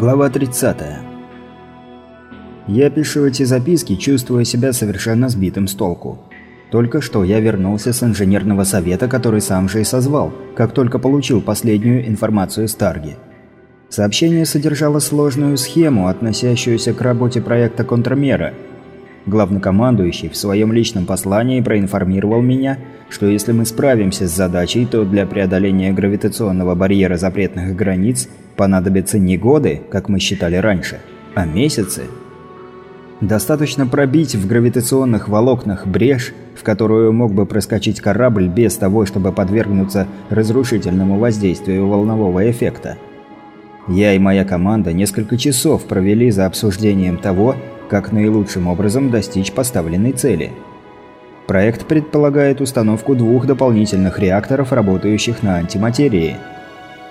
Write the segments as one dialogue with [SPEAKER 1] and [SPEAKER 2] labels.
[SPEAKER 1] Глава 30. Я пишу эти записки, чувствуя себя совершенно сбитым с толку. Только что я вернулся с инженерного совета, который сам же и созвал, как только получил последнюю информацию с Тарги. Сообщение содержало сложную схему, относящуюся к работе проекта «Контрмера». Главнокомандующий в своем личном послании проинформировал меня, что если мы справимся с задачей, то для преодоления гравитационного барьера запретных границ понадобятся не годы, как мы считали раньше, а месяцы. Достаточно пробить в гравитационных волокнах брешь, в которую мог бы проскочить корабль без того, чтобы подвергнуться разрушительному воздействию волнового эффекта. Я и моя команда несколько часов провели за обсуждением того, как наилучшим образом достичь поставленной цели – Проект предполагает установку двух дополнительных реакторов, работающих на антиматерии.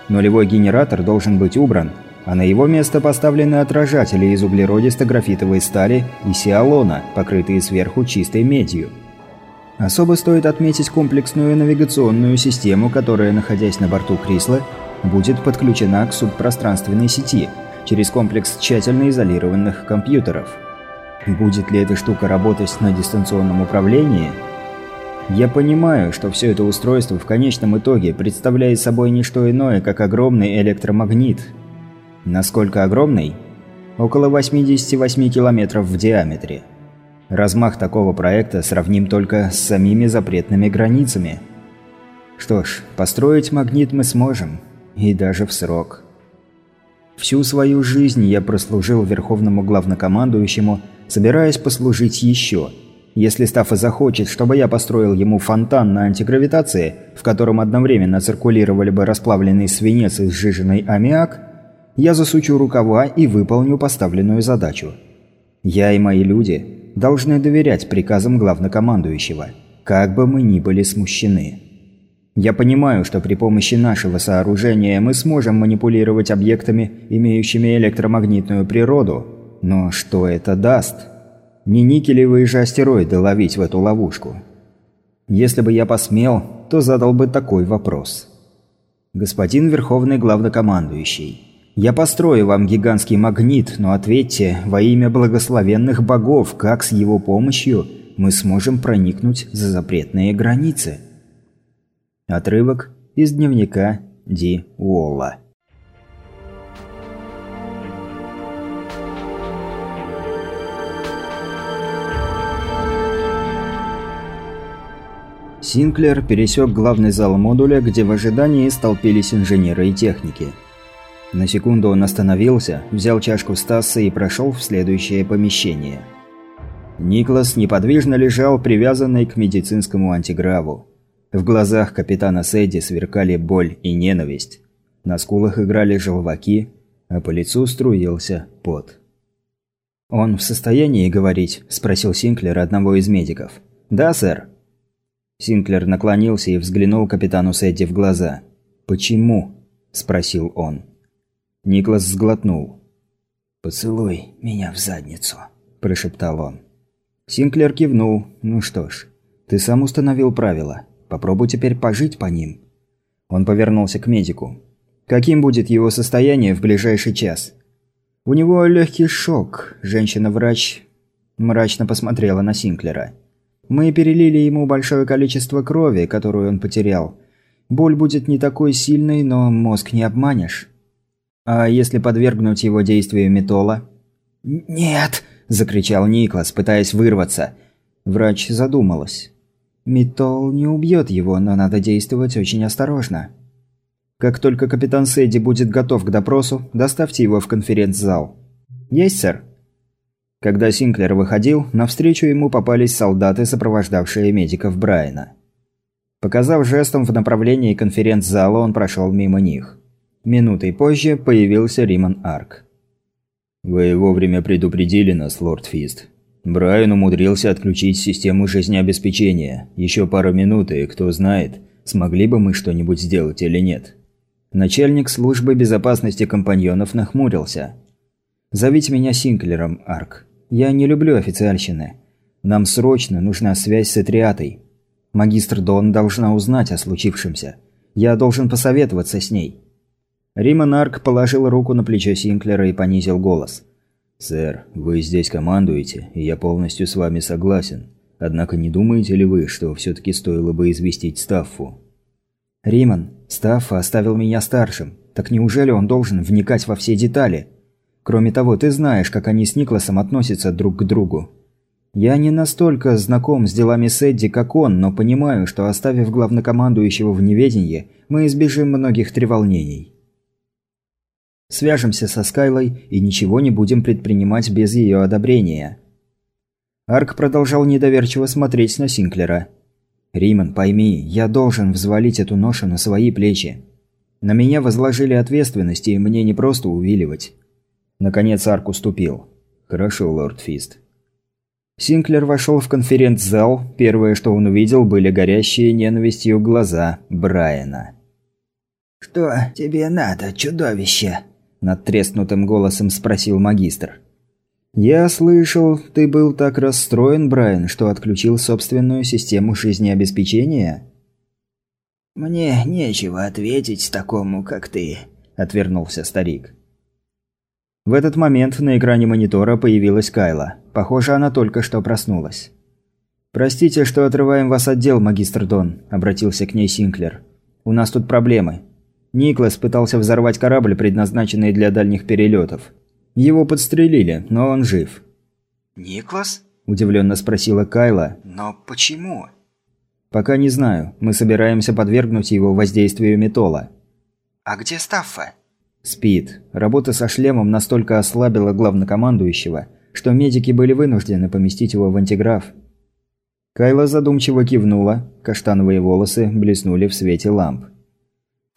[SPEAKER 1] Нулевой генератор должен быть убран, а на его место поставлены отражатели из углеродисто-графитовой стали и сиалона, покрытые сверху чистой медью. Особо стоит отметить комплексную навигационную систему, которая, находясь на борту Крисла, будет подключена к субпространственной сети через комплекс тщательно изолированных компьютеров – Будет ли эта штука работать на дистанционном управлении? Я понимаю, что все это устройство в конечном итоге представляет собой не что иное, как огромный электромагнит. Насколько огромный? Около 88 километров в диаметре. Размах такого проекта сравним только с самими запретными границами. Что ж, построить магнит мы сможем. И даже в срок. Всю свою жизнь я прослужил верховному главнокомандующему – собираясь послужить еще. Если Стаффа захочет, чтобы я построил ему фонтан на антигравитации, в котором одновременно циркулировали бы расплавленный свинец и сжиженный аммиак, я засучу рукава и выполню поставленную задачу. Я и мои люди должны доверять приказам главнокомандующего, как бы мы ни были смущены. Я понимаю, что при помощи нашего сооружения мы сможем манипулировать объектами, имеющими электромагнитную природу, но что это даст? Не никелевые же астероиды ловить в эту ловушку. Если бы я посмел, то задал бы такой вопрос. «Господин Верховный Главнокомандующий, я построю вам гигантский магнит, но ответьте, во имя благословенных богов, как с его помощью мы сможем проникнуть за запретные границы?» Отрывок из дневника Ди Уолла. Синклер пересек главный зал модуля, где в ожидании столпились инженеры и техники. На секунду он остановился, взял чашку Стасса и прошел в следующее помещение. Никлас неподвижно лежал, привязанный к медицинскому антиграву. В глазах капитана Сэдди сверкали боль и ненависть. На скулах играли желваки, а по лицу струился пот. «Он в состоянии говорить?» – спросил Синклер одного из медиков. «Да, сэр». Синклер наклонился и взглянул капитану Сэдди в глаза. «Почему?» – спросил он. Никлас сглотнул. «Поцелуй меня в задницу», – прошептал он. Синклер кивнул. «Ну что ж, ты сам установил правила. Попробуй теперь пожить по ним». Он повернулся к медику. «Каким будет его состояние в ближайший час?» «У него легкий шок», – женщина-врач мрачно посмотрела на Синклера. Мы перелили ему большое количество крови, которую он потерял. Боль будет не такой сильной, но мозг не обманешь. А если подвергнуть его действию метола? «Нет!» – закричал Никлас, пытаясь вырваться. Врач задумалась. Метол не убьет его, но надо действовать очень осторожно. Как только капитан Сэдди будет готов к допросу, доставьте его в конференц-зал. Есть, сэр? Когда Синклер выходил, навстречу ему попались солдаты, сопровождавшие медиков Брайана. Показав жестом в направлении конференц-зала, он прошел мимо них. Минутой позже появился Риман Арк. «Вы вовремя предупредили нас, лорд Фист. Брайан умудрился отключить систему жизнеобеспечения. Еще пару минут, и кто знает, смогли бы мы что-нибудь сделать или нет». Начальник службы безопасности компаньонов нахмурился. «Зовите меня Синклером, Арк. Я не люблю официальщины. Нам срочно нужна связь с Этриатой. Магистр Дон должна узнать о случившемся. Я должен посоветоваться с ней. Риман Арк положил руку на плечо Синклера и понизил голос. «Сэр, вы здесь командуете, и я полностью с вами согласен. Однако не думаете ли вы, что все-таки стоило бы известить Стаффу?» «Риман, Стаффа оставил меня старшим. Так неужели он должен вникать во все детали? Кроме того, ты знаешь, как они с Никласом относятся друг к другу. Я не настолько знаком с делами Сэдди, как он, но понимаю, что оставив главнокомандующего в неведении, мы избежим многих треволнений. Свяжемся со Скайлой и ничего не будем предпринимать без ее одобрения. Арк продолжал недоверчиво смотреть на Синклера. «Риман, пойми, я должен взвалить эту ношу на свои плечи. На меня возложили ответственность, и мне не просто увиливать». Наконец Арк уступил. «Хорошо, лорд Фист. Синклер вошел в конференц-зал. Первое, что он увидел, были горящие ненавистью глаза Брайана.
[SPEAKER 2] «Что тебе надо, чудовище?»
[SPEAKER 1] – над треснутым голосом спросил магистр. «Я слышал, ты был так расстроен, Брайан, что отключил собственную систему жизнеобеспечения?»
[SPEAKER 2] «Мне нечего ответить такому, как ты», – отвернулся старик.
[SPEAKER 1] В этот момент на экране монитора появилась Кайла. Похоже, она только что проснулась. «Простите, что отрываем вас от дел, магистр Дон», – обратился к ней Синклер. «У нас тут проблемы. Никлас пытался взорвать корабль, предназначенный для дальних перелетов. Его подстрелили, но он жив».
[SPEAKER 2] «Никлас?»
[SPEAKER 1] – удивленно спросила Кайла.
[SPEAKER 2] «Но почему?»
[SPEAKER 1] «Пока не знаю. Мы собираемся подвергнуть его воздействию метола».
[SPEAKER 2] «А где Стаффа?»
[SPEAKER 1] Спит. Работа со шлемом настолько ослабила главнокомандующего, что медики были вынуждены поместить его в антиграф. Кайла задумчиво кивнула, каштановые волосы блеснули в свете ламп.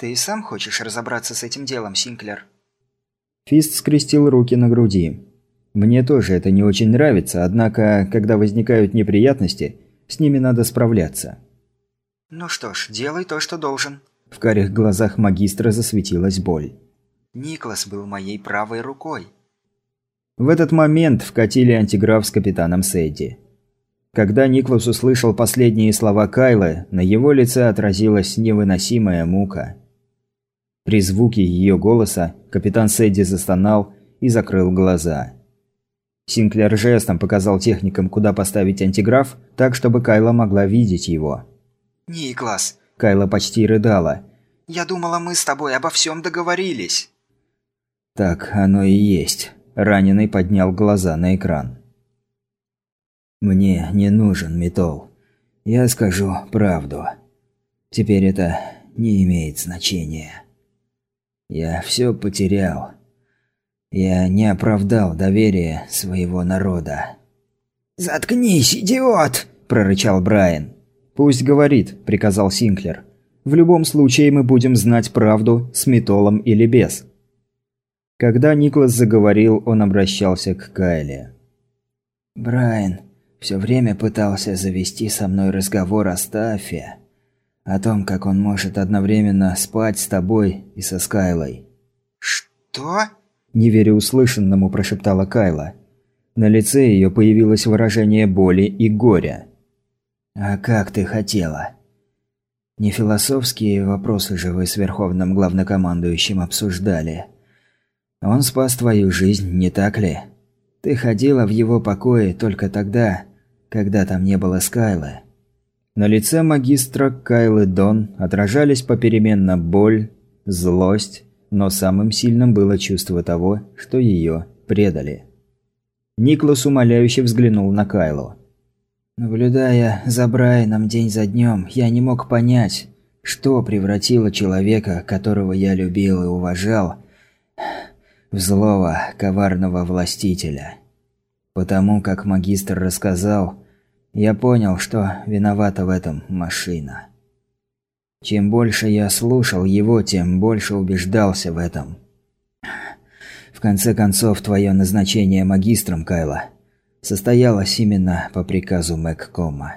[SPEAKER 2] «Ты и сам хочешь разобраться с этим делом, Синклер?»
[SPEAKER 1] Фист скрестил руки на груди. «Мне тоже это не очень нравится, однако, когда возникают неприятности, с ними надо справляться».
[SPEAKER 2] «Ну что ж, делай то, что должен».
[SPEAKER 1] В карих глазах магистра засветилась боль.
[SPEAKER 2] Никлас был моей правой рукой.
[SPEAKER 1] В этот момент вкатили антиграф с капитаном Сэдди. Когда Никлас услышал последние слова Кайлы, на его лице отразилась невыносимая мука. При звуке ее голоса капитан Сэдди застонал и закрыл глаза. Синклер жестом показал техникам, куда поставить антиграф, так, чтобы Кайла могла видеть его.
[SPEAKER 2] «Никлас!»
[SPEAKER 1] Кайла почти рыдала.
[SPEAKER 2] «Я думала, мы с тобой обо всем договорились».
[SPEAKER 1] Так оно и есть. Раненый поднял глаза на экран. Мне не нужен металл. Я скажу правду. Теперь это не имеет значения. Я все потерял. Я не оправдал доверие своего народа.
[SPEAKER 2] «Заткнись, идиот!» – прорычал Брайан.
[SPEAKER 1] «Пусть говорит», – приказал Синклер. «В любом случае мы будем знать правду с метолом или без». Когда Никлас заговорил, он обращался к Кайле.
[SPEAKER 2] «Брайан все время пытался завести со мной разговор о Стаффе. О том, как он может одновременно спать с тобой и со Скайлой». «Что?»
[SPEAKER 1] – не веря услышанному, прошептала Кайла. На лице ее появилось выражение боли и горя.
[SPEAKER 2] «А как ты хотела?» «Не философские вопросы же вы с Верховным Главнокомандующим обсуждали». Он спас твою жизнь, не так ли? Ты ходила в его покое только тогда, когда там не было Скайлы.
[SPEAKER 1] На лице магистра Кайлы Дон отражались попеременно боль, злость, но самым сильным было чувство того, что ее предали. Никлас умоляюще взглянул на Кайлу.
[SPEAKER 2] Наблюдая за Брайаном день за днем, я не мог понять, что превратило человека, которого я любил и уважал, в злого, коварного властителя. Потому как магистр рассказал, я понял, что виновата в этом машина. Чем больше я слушал его, тем больше убеждался в этом. В конце концов, твое назначение магистром, Кайла, состоялось именно по приказу Мэгкома.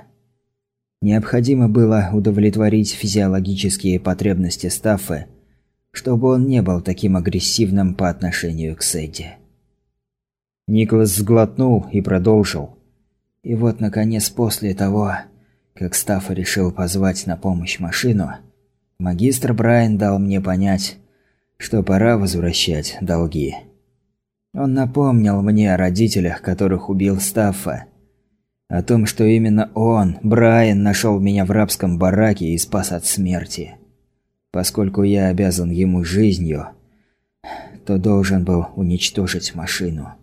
[SPEAKER 2] Необходимо было удовлетворить физиологические потребности Стаффы чтобы он не был таким агрессивным по отношению к Сэдди.
[SPEAKER 1] Николас сглотнул и продолжил.
[SPEAKER 2] И вот, наконец, после того, как Стаффа решил позвать на помощь машину, магистр Брайан дал мне понять, что пора возвращать долги. Он напомнил мне о родителях, которых убил Стаффа. О том, что именно он, Брайан, нашел меня в рабском бараке и спас от смерти. Поскольку я обязан ему жизнью, то должен был уничтожить машину.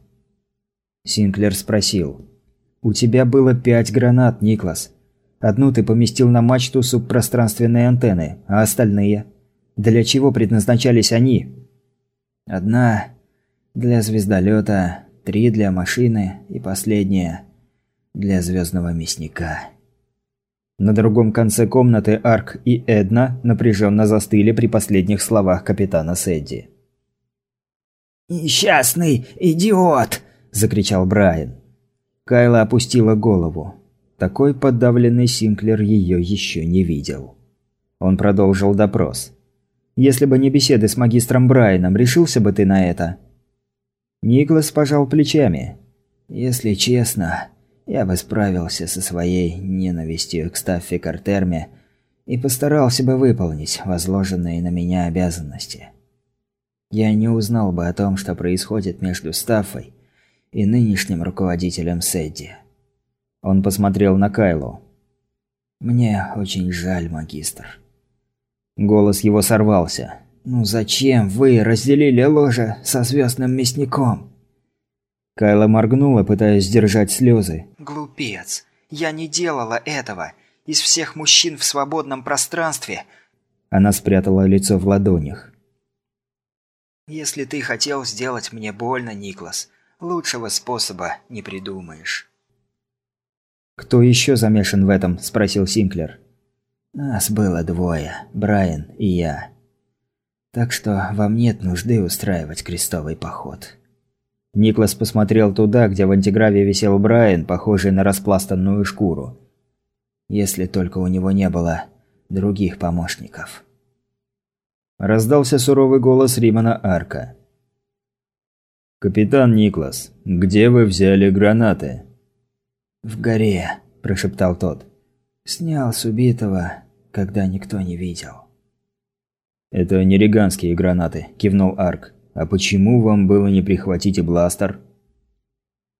[SPEAKER 1] Синклер спросил. «У тебя было пять гранат, Никлас. Одну ты поместил на мачту субпространственной антенны, а остальные? Для чего предназначались они?»
[SPEAKER 2] «Одна для звездолета, три для машины и последняя для звездного мясника».
[SPEAKER 1] На другом конце комнаты Арк и Эдна напряженно застыли при последних словах капитана Сэдди.
[SPEAKER 3] «Несчастный идиот!» – закричал Брайан.
[SPEAKER 1] Кайла опустила голову. Такой подавленный Синклер ее еще не видел. Он продолжил допрос. «Если бы не беседы с магистром Брайаном, решился бы ты на это?» Никлас пожал плечами.
[SPEAKER 2] «Если честно, я бы справился со своей ненавистью к Стаффе Картерме и постарался бы выполнить возложенные на меня обязанности. Я не узнал бы о том, что происходит между Стаффой и нынешним руководителем Сэдди. Он посмотрел на Кайлу. «Мне очень жаль, магистр».
[SPEAKER 1] Голос его сорвался.
[SPEAKER 3] «Ну зачем вы разделили ложе со звездным мясником?»
[SPEAKER 1] Кайла моргнула, пытаясь сдержать слезы.
[SPEAKER 3] «Глупец! Я не делала этого! Из всех мужчин в свободном пространстве...»
[SPEAKER 1] Она спрятала лицо в ладонях.
[SPEAKER 3] «Если ты хотел сделать мне больно, Никлас, Лучшего способа не придумаешь.
[SPEAKER 1] «Кто еще замешан в этом?» – спросил Синклер.
[SPEAKER 2] «Нас было двое, Брайан и я. Так что вам нет нужды устраивать крестовый поход».
[SPEAKER 1] Никлас посмотрел туда, где в антиграве висел Брайан, похожий на распластанную шкуру.
[SPEAKER 2] Если только у него не было других помощников.
[SPEAKER 1] Раздался суровый голос Римана Арка. «Капитан Никлас, где вы взяли гранаты?»
[SPEAKER 2] «В горе», – прошептал тот. «Снял с убитого, когда никто не видел».
[SPEAKER 1] «Это не риганские гранаты», – кивнул Арк. «А почему вам было не прихватить и бластер?»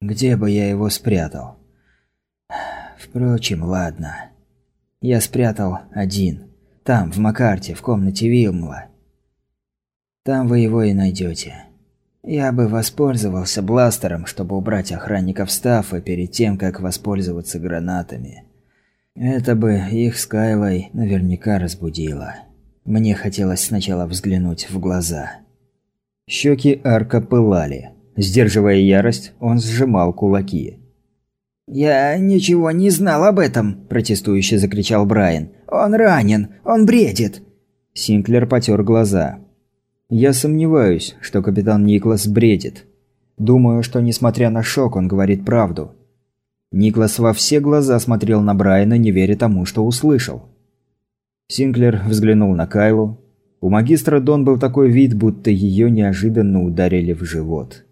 [SPEAKER 2] «Где бы я его спрятал?» «Впрочем, ладно. Я спрятал один. Там, в Макарте, в комнате Вилмла. Там вы его и найдете. Я бы воспользовался бластером, чтобы убрать охранников Стаффа перед тем, как воспользоваться гранатами. Это бы их с Кайлой наверняка разбудило. Мне хотелось сначала взглянуть в глаза.
[SPEAKER 1] Щеки Арка пылали. Сдерживая ярость, он сжимал кулаки.
[SPEAKER 3] «Я ничего не знал об этом», – протестующе закричал Брайан. «Он ранен, он бредит».
[SPEAKER 1] Синклер потер глаза. Я сомневаюсь, что капитан Никлас бредит. Думаю, что несмотря на шок, он говорит правду. Никлас во все глаза смотрел на Брайана, не веря тому, что услышал. Синклер взглянул на Кайлу. У магистра Дон был такой вид, будто ее неожиданно ударили в живот.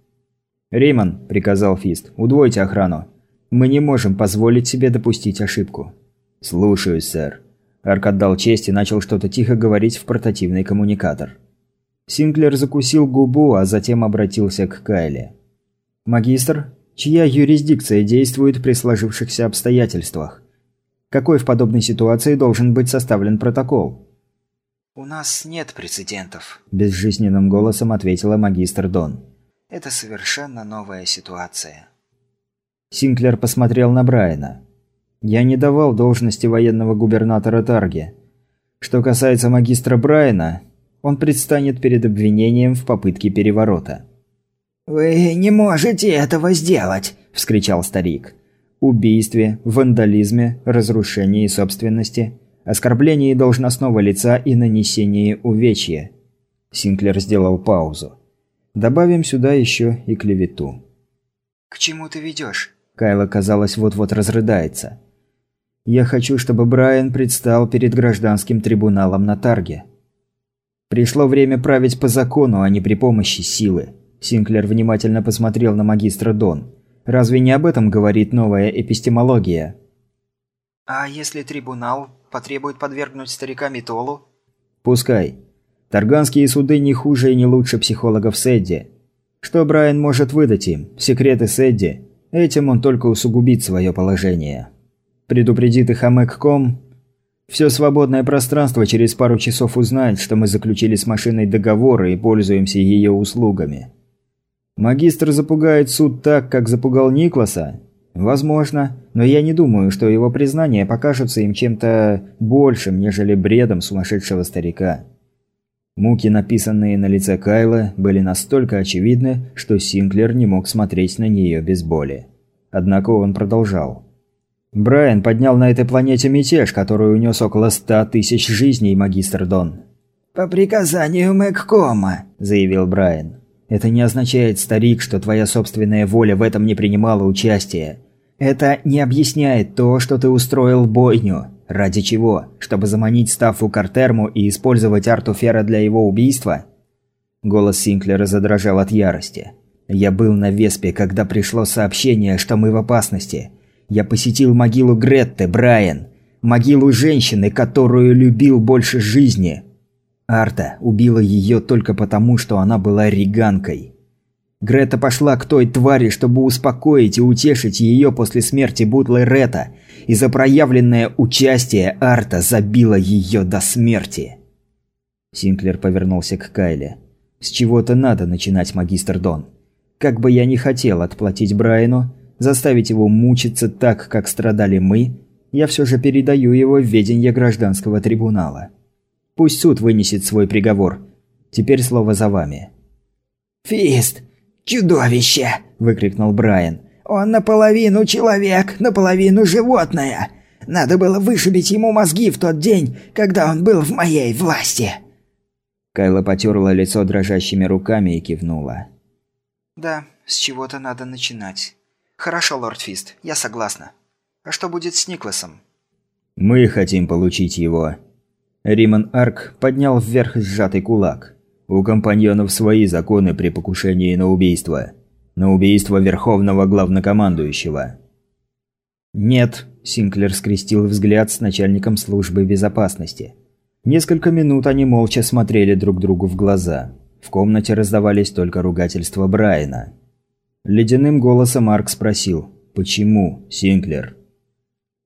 [SPEAKER 1] «Реймон», – приказал Фист, – «удвойте охрану. Мы не можем позволить себе допустить ошибку». «Слушаюсь, сэр». Арк отдал честь и начал что-то тихо говорить в портативный коммуникатор. Синклер закусил губу, а затем обратился к Кайле. «Магистр, чья юрисдикция действует при сложившихся обстоятельствах? Какой в подобной ситуации должен быть составлен протокол?»
[SPEAKER 3] «У нас нет прецедентов», –
[SPEAKER 1] безжизненным голосом ответила магистр Дон.
[SPEAKER 3] «Это совершенно новая ситуация».
[SPEAKER 1] Синклер посмотрел на Брайана. «Я не давал должности военного губернатора Тарги. Что касается магистра Брайана, он предстанет перед обвинением в попытке переворота.
[SPEAKER 3] «Вы не можете этого сделать!» – вскричал старик.
[SPEAKER 1] Убийстве, вандализме, разрушении собственности, оскорблении должностного лица и нанесении увечья. Синклер сделал паузу. Добавим сюда еще и клевету.
[SPEAKER 3] «К чему ты ведешь?»
[SPEAKER 1] Кайла, казалось, вот-вот разрыдается. «Я хочу, чтобы Брайан предстал перед гражданским трибуналом на Тарге. Пришло время править по закону, а не при помощи силы. Синклер внимательно посмотрел на магистра Дон. Разве не об этом говорит новая эпистемология?
[SPEAKER 3] А если трибунал потребует подвергнуть старика Митолу?
[SPEAKER 1] Пускай. Тарганские суды не хуже и не лучше психологов Сэдди. Что Брайан может выдать им? Секреты Сэдди? Этим он только усугубит свое положение. Предупредит их о Мэгком. Все свободное пространство через пару часов узнает, что мы заключили с машиной договор и пользуемся ее услугами. Магистр запугает суд так, как запугал Никласа? Возможно, но я не думаю, что его признания покажутся им чем-то большим, нежели бредом сумасшедшего старика. Муки, написанные на лице Кайла, были настолько очевидны, что Синклер не мог смотреть на нее без боли. Однако он продолжал. «Брайан поднял на этой планете мятеж, который унес около ста тысяч жизней, магистр Дон».
[SPEAKER 2] «По приказанию Мэгкома», – заявил Брайан.
[SPEAKER 1] «Это не означает, старик, что твоя собственная воля в этом не принимала участия. Это не объясняет то, что ты устроил бойню. Ради чего? Чтобы заманить Стаффу Картерму и использовать Артуфера для его убийства?» Голос Синклера задрожал от ярости. «Я был на Веспе, когда пришло сообщение, что мы в опасности. Я посетил могилу Гретты, Брайан. Могилу женщины, которую любил больше жизни. Арта убила ее только потому, что она была риганкой. Грета пошла к той твари, чтобы успокоить и утешить ее после смерти Бутлы Рета, и за проявленное участие Арта забила ее до смерти. Синклер повернулся к Кайле. «С чего-то надо начинать, магистр Дон. Как бы я ни хотел отплатить Брайану, заставить его мучиться так, как страдали мы, я все же передаю его в ведение гражданского трибунала. Пусть суд вынесет свой приговор. Теперь слово за вами».
[SPEAKER 2] «Фист!» «Чудовище!» – выкрикнул Брайан. «Он наполовину человек, наполовину животное. Надо было вышибить ему мозги в тот день, когда он был в моей власти».
[SPEAKER 1] Кайла потерла лицо дрожащими руками и кивнула.
[SPEAKER 3] «Да, с чего-то надо начинать. Хорошо, лорд Фист, я согласна. А что будет с Никласом?»
[SPEAKER 1] «Мы хотим получить его». Риман Арк поднял вверх сжатый кулак. У компаньонов свои законы при покушении на убийство. На убийство Верховного Главнокомандующего. «Нет», – Синклер скрестил взгляд с начальником службы безопасности. Несколько минут они молча смотрели друг другу в глаза. В комнате раздавались только ругательства Брайана. Ледяным голосом Марк спросил «Почему, Синклер?»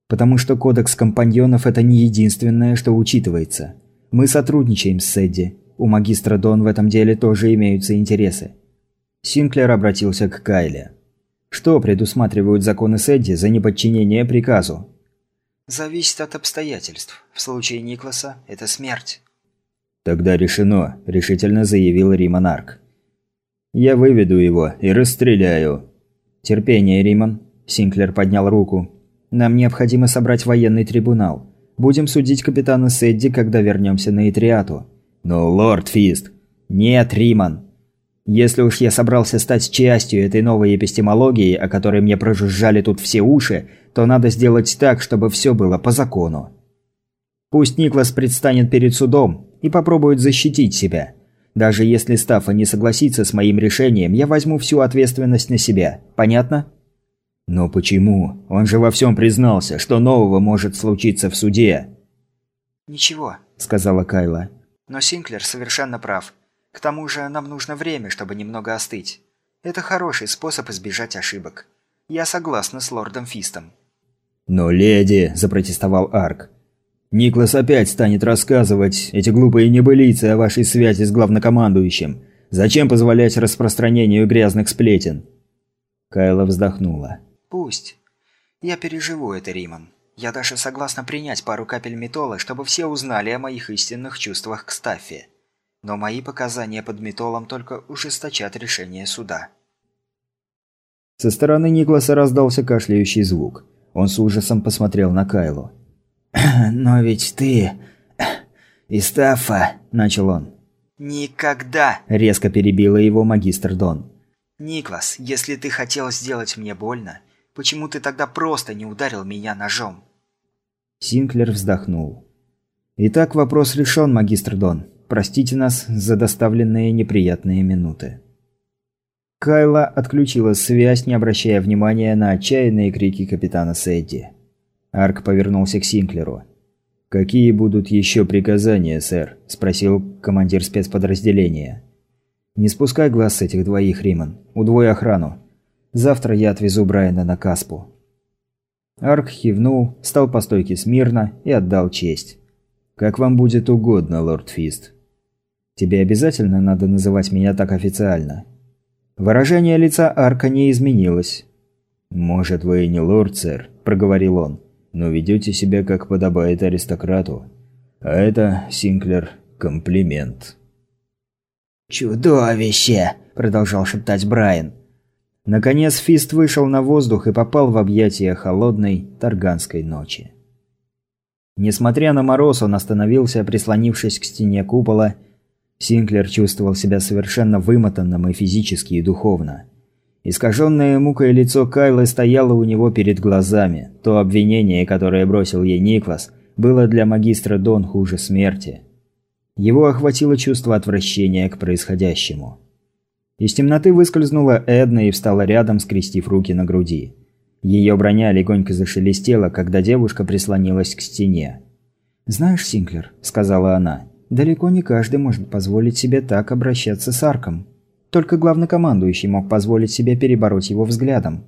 [SPEAKER 1] «Потому что кодекс компаньонов – это не единственное, что учитывается. Мы сотрудничаем с Эдди, у магистра Дон в этом деле тоже имеются интересы. Синклер обратился к Кайле. Что предусматривают законы Сэдди за неподчинение приказу?
[SPEAKER 3] Зависит от обстоятельств. В случае Никласа это смерть.
[SPEAKER 1] Тогда решено, решительно заявил Римонарк. Я выведу его и расстреляю. Терпение, Римон. Синклер поднял руку. Нам необходимо собрать военный трибунал. Будем судить капитана Сэдди, когда вернемся на Итриату. «Ну, лорд Фист...» «Нет, Риман. Если уж я собрался стать частью этой новой эпистемологии, о которой мне прожужжали тут все уши, то надо сделать так, чтобы все было по закону. Пусть Никлас предстанет перед судом и попробует защитить себя. Даже если Стаффа не согласится с моим решением, я возьму всю ответственность на себя. Понятно? Но почему? Он же во всем признался, что нового может случиться в суде.
[SPEAKER 3] «Ничего», —
[SPEAKER 1] сказала Кайла.
[SPEAKER 3] Но Синклер совершенно прав. К тому же нам нужно время, чтобы немного остыть. Это хороший способ избежать ошибок. Я согласна с лордом Фистом.
[SPEAKER 1] «Но, леди», – запротестовал Арк, – «Никлас опять станет рассказывать эти глупые небылицы о вашей связи с главнокомандующим. Зачем позволять распространению грязных сплетен?» Кайла вздохнула.
[SPEAKER 3] «Пусть. Я переживу это, Риман. Я даже согласна принять пару капель метола, чтобы все узнали о моих истинных чувствах к Стаффе. Но мои показания под метолом только ужесточат решение суда.
[SPEAKER 1] Со стороны Никласа раздался кашляющий звук. Он с ужасом посмотрел на Кайлу.
[SPEAKER 2] «Но ведь ты... и Стаффа...» – начал он.
[SPEAKER 3] «Никогда!»
[SPEAKER 1] – резко перебила его магистр Дон.
[SPEAKER 3] «Никлас, если ты хотел сделать мне больно, Почему ты тогда просто не ударил меня ножом?»
[SPEAKER 1] Синклер вздохнул. «Итак, вопрос решен, магистр Дон. Простите нас за доставленные неприятные минуты». Кайла отключила связь, не обращая внимания на отчаянные крики капитана Сэдди. Арк повернулся к Синклеру. «Какие будут еще приказания, сэр?» – спросил командир спецподразделения. «Не спускай глаз с этих двоих, Риман. Удвой охрану. Завтра я отвезу Брайана на Каспу». Арк кивнул, стал по стойке смирно и отдал честь. «Как вам будет угодно, лорд Фист». «Тебе обязательно надо называть меня так официально?» Выражение лица Арка не изменилось. «Может, вы и не лорд, сэр», – проговорил он, – «но ведете себя, как подобает аристократу. А это, Синклер, комплимент».
[SPEAKER 2] «Чудовище!» – продолжал шептать Брайан.
[SPEAKER 1] Наконец Фист вышел на воздух и попал в объятия холодной тарганской ночи. Несмотря на мороз, он остановился, прислонившись к стене купола. Синклер чувствовал себя совершенно вымотанным и физически, и духовно. Искаженное мукой лицо Кайлы стояло у него перед глазами. То обвинение, которое бросил ей Никлас, было для магистра Дон хуже смерти. Его охватило чувство отвращения к происходящему. Из темноты выскользнула Эдна и встала рядом, скрестив руки на груди. Ее броня легонько зашелестела, когда девушка прислонилась к стене.
[SPEAKER 2] «Знаешь, Синклер», – сказала она, – «далеко не каждый может позволить себе так обращаться с Арком. Только главнокомандующий мог позволить себе перебороть его взглядом».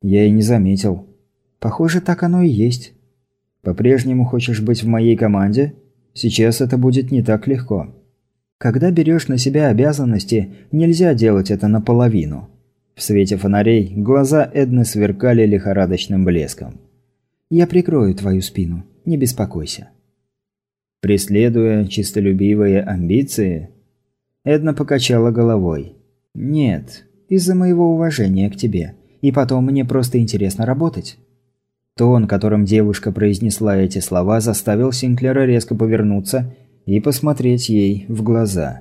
[SPEAKER 1] «Я и не заметил».
[SPEAKER 2] «Похоже, так оно и есть».
[SPEAKER 1] «По-прежнему хочешь быть в моей команде? Сейчас это будет не так легко».
[SPEAKER 2] Когда берешь на себя обязанности, нельзя делать это наполовину.
[SPEAKER 1] В свете фонарей глаза Эдны сверкали лихорадочным блеском.
[SPEAKER 2] «Я прикрою твою спину, не беспокойся».
[SPEAKER 1] Преследуя чистолюбивые амбиции, Эдна покачала головой.
[SPEAKER 2] «Нет, из-за моего уважения к тебе. И потом мне просто интересно работать».
[SPEAKER 1] Тон, которым девушка произнесла эти слова, заставил Синклера резко повернуться и посмотреть ей в глаза.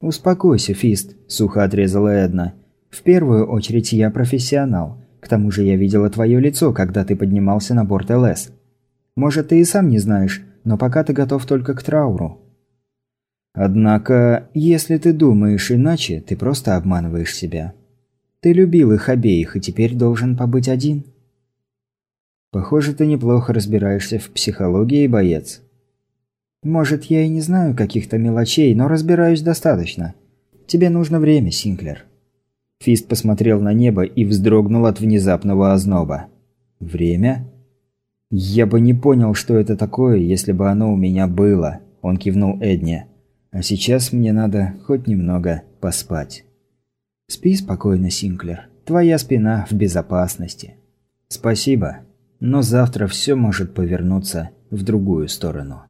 [SPEAKER 2] «Успокойся, Фист», – сухо отрезала Эдна. «В первую очередь я профессионал. К тому же я видела твое лицо, когда ты поднимался на борт ЛС. Может, ты и сам не знаешь, но пока ты готов только к трауру». «Однако, если ты думаешь иначе, ты просто обманываешь себя. Ты любил их обеих и теперь должен побыть один».
[SPEAKER 1] «Похоже, ты неплохо разбираешься в психологии, боец».
[SPEAKER 2] Может, я и не знаю каких-то мелочей, но разбираюсь достаточно. Тебе нужно время, Синклер».
[SPEAKER 1] Фист посмотрел на небо и вздрогнул от внезапного озноба. «Время?» «Я бы не понял, что это такое, если бы оно у меня было», – он кивнул Эдне. «А сейчас мне надо хоть немного поспать».
[SPEAKER 2] «Спи спокойно, Синклер. Твоя спина в безопасности».
[SPEAKER 1] «Спасибо, но завтра все может повернуться в другую сторону».